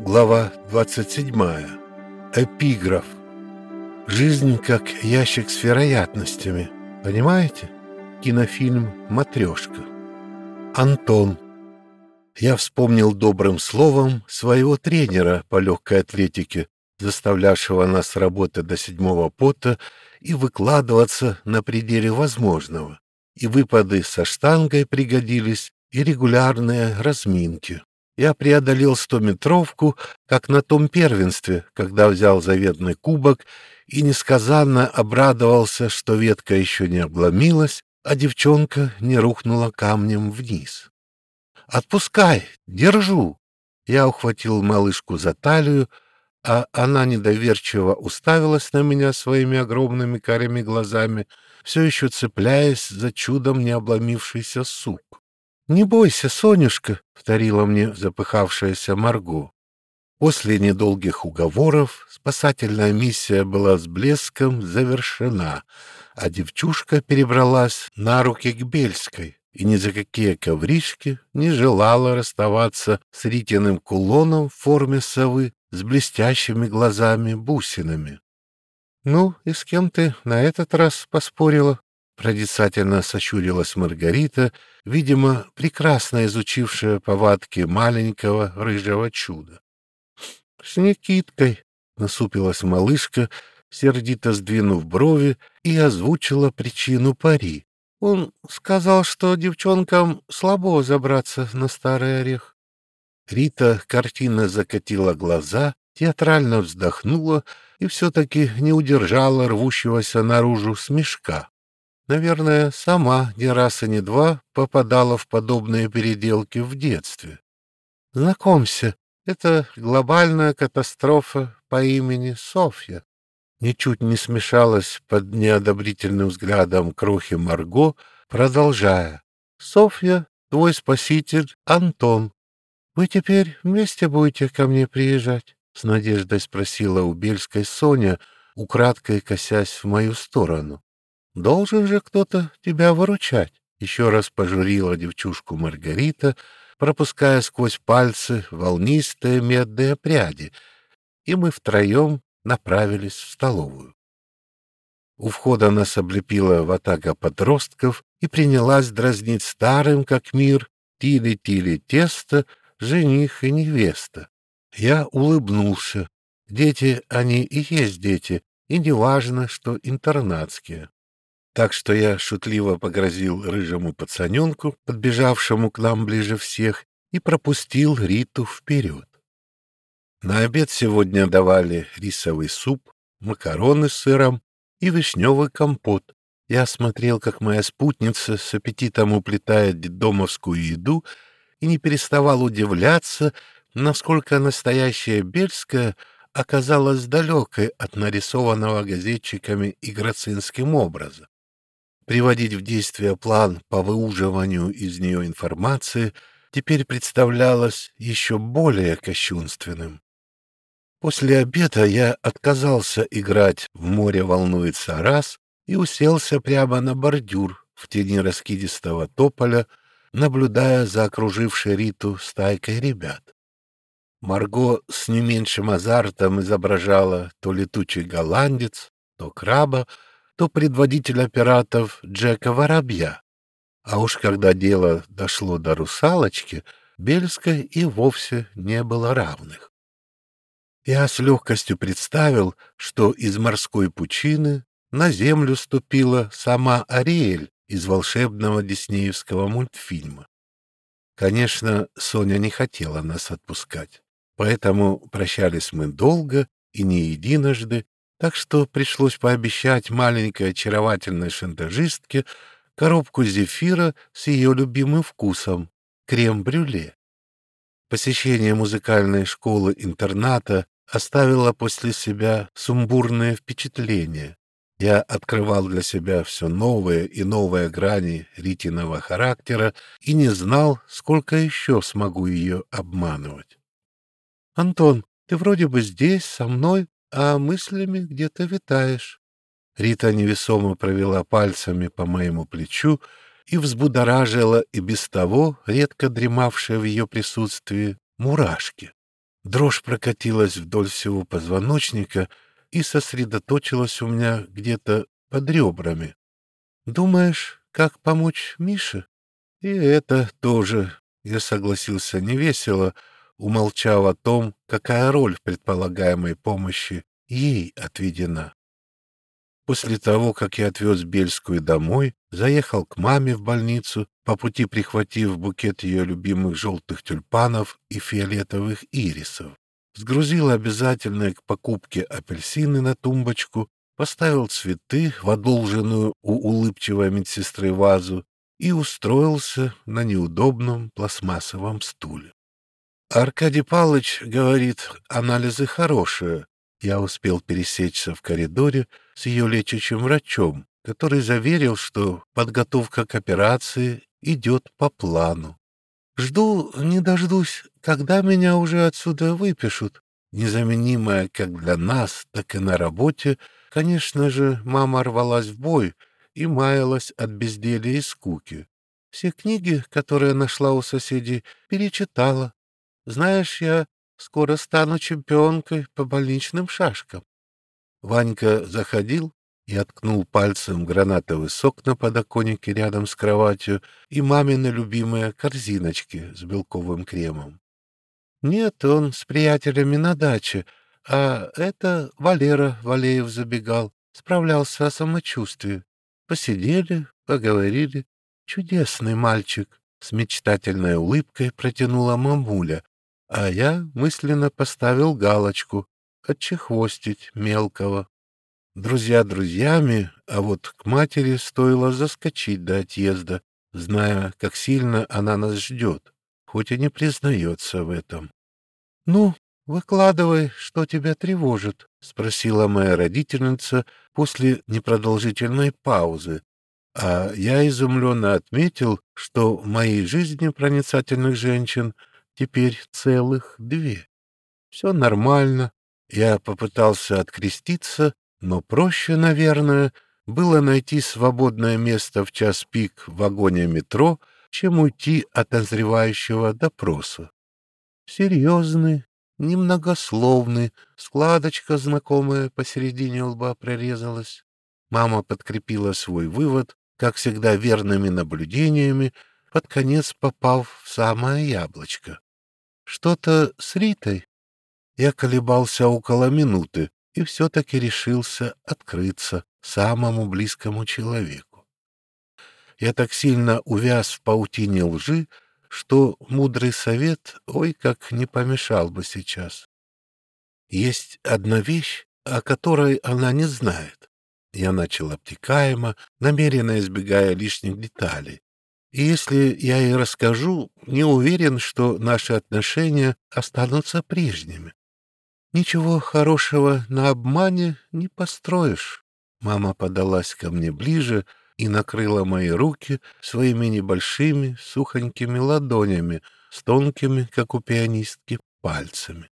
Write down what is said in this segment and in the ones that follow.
Глава 27. Эпиграф. Жизнь как ящик с вероятностями. Понимаете? Кинофильм «Матрешка». Антон. Я вспомнил добрым словом своего тренера по легкой атлетике, заставлявшего нас работать до седьмого пота и выкладываться на пределе возможного. И выпады со штангой пригодились, и регулярные разминки. Я преодолел стометровку, как на том первенстве, когда взял заветный кубок и несказанно обрадовался, что ветка еще не обломилась, а девчонка не рухнула камнем вниз. «Отпускай! Держу!» Я ухватил малышку за талию, а она недоверчиво уставилась на меня своими огромными карими глазами, все еще цепляясь за чудом не обломившийся сук. «Не бойся, Сонюшка», — повторила мне запыхавшаяся Марго. После недолгих уговоров спасательная миссия была с блеском завершена, а девчушка перебралась на руки к Бельской и ни за какие ковришки не желала расставаться с Ритиным кулоном в форме совы с блестящими глазами-бусинами. — Ну, и с кем ты на этот раз поспорила? Проницательно сощурилась Маргарита, видимо, прекрасно изучившая повадки маленького рыжего чуда. — С Никиткой, — насупилась малышка, сердито сдвинув брови, и озвучила причину пари. Он сказал, что девчонкам слабо забраться на старый орех. Рита картинно закатила глаза, театрально вздохнула и все-таки не удержала рвущегося наружу смешка. Наверное, сама ни раз и ни два попадала в подобные переделки в детстве. Знакомься, это глобальная катастрофа по имени Софья. Ничуть не смешалась под неодобрительным взглядом крохи Марго, продолжая. Софья, твой спаситель Антон. Вы теперь вместе будете ко мне приезжать? С надеждой спросила у Бельской Соня, украдкой косясь в мою сторону. Должен же кто-то тебя выручать. Еще раз пожурила девчушку Маргарита, пропуская сквозь пальцы волнистые медные пряди, и мы втроем направились в столовую. У входа нас облепила ватага подростков и принялась дразнить старым, как мир, тили-тили тесто, жених и невеста. Я улыбнулся. Дети, они и есть дети, и не важно, что интернатские так что я шутливо погрозил рыжему пацаненку, подбежавшему к нам ближе всех, и пропустил Риту вперед. На обед сегодня давали рисовый суп, макароны с сыром и вишневый компот. Я смотрел, как моя спутница с аппетитом уплетает детдомовскую еду, и не переставал удивляться, насколько настоящая Бельская оказалась далекой от нарисованного газетчиками и грацинским образа. Приводить в действие план по выуживанию из нее информации теперь представлялось еще более кощунственным. После обеда я отказался играть «В море волнуется раз» и уселся прямо на бордюр в тени раскидистого тополя, наблюдая за окружившей Риту стайкой ребят. Марго с не меньшим азартом изображала то летучий голландец, то краба, то предводителя пиратов Джека Воробья. А уж когда дело дошло до русалочки, Бельской и вовсе не было равных. Я с легкостью представил, что из морской пучины на землю ступила сама Ариэль из волшебного диснеевского мультфильма. Конечно, Соня не хотела нас отпускать, поэтому прощались мы долго и не единожды, так что пришлось пообещать маленькой очаровательной шантажистке коробку зефира с ее любимым вкусом — крем-брюле. Посещение музыкальной школы-интерната оставило после себя сумбурное впечатление. Я открывал для себя все новые и новые грани Ритиного характера и не знал, сколько еще смогу ее обманывать. — Антон, ты вроде бы здесь, со мной, а мыслями где-то витаешь. Рита невесомо провела пальцами по моему плечу и взбудоражила и без того редко дремавшие в ее присутствии мурашки. Дрожь прокатилась вдоль всего позвоночника и сосредоточилась у меня где-то под ребрами. «Думаешь, как помочь Мише?» «И это тоже», — я согласился невесело, умолчав о том, какая роль в предполагаемой помощи ей отведена. После того, как я отвез Бельскую домой, заехал к маме в больницу, по пути прихватив букет ее любимых желтых тюльпанов и фиолетовых ирисов. Сгрузил обязательные к покупке апельсины на тумбочку, поставил цветы в одолженную у улыбчивой медсестры вазу и устроился на неудобном пластмассовом стуле. Аркадий Павлович говорит, анализы хорошие, я успел пересечься в коридоре с ее лечащим врачом, который заверил, что подготовка к операции идет по плану. Жду, не дождусь, когда меня уже отсюда выпишут. Незаменимая как для нас, так и на работе, конечно же, мама рвалась в бой и маялась от безделия и скуки. Все книги, которые нашла у соседей, перечитала. Знаешь, я Скоро стану чемпионкой по больничным шашкам. Ванька заходил и откнул пальцем гранатовый сок на подоконнике рядом с кроватью и мамины любимые корзиночки с белковым кремом. Нет, он с приятелями на даче, а это Валера Валеев забегал, справлялся о самочувствии. Посидели, поговорили. Чудесный мальчик, с мечтательной улыбкой протянула мамуля, а я мысленно поставил галочку «отчехвостить мелкого». Друзья друзьями, а вот к матери стоило заскочить до отъезда, зная, как сильно она нас ждет, хоть и не признается в этом. — Ну, выкладывай, что тебя тревожит, — спросила моя родительница после непродолжительной паузы, а я изумленно отметил, что в моей жизни проницательных женщин теперь целых две. Все нормально. Я попытался откреститься, но проще, наверное, было найти свободное место в час пик в вагоне метро, чем уйти от озревающего допроса. Серьезный, немногословный, складочка знакомая посередине лба прорезалась. Мама подкрепила свой вывод, как всегда верными наблюдениями, под конец попав в самое яблочко. Что-то с Ритой? Я колебался около минуты и все-таки решился открыться самому близкому человеку. Я так сильно увяз в паутине лжи, что мудрый совет ой как не помешал бы сейчас. Есть одна вещь, о которой она не знает. Я начал обтекаемо, намеренно избегая лишних деталей, и если я ей расскажу, не уверен, что наши отношения останутся прежними. Ничего хорошего на обмане не построишь. Мама подалась ко мне ближе и накрыла мои руки своими небольшими сухонькими ладонями с тонкими, как у пианистки, пальцами.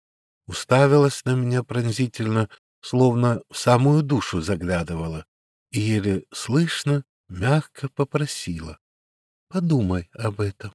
Уставилась на меня пронзительно, словно в самую душу заглядывала, и еле слышно, мягко попросила. Подумай об этом.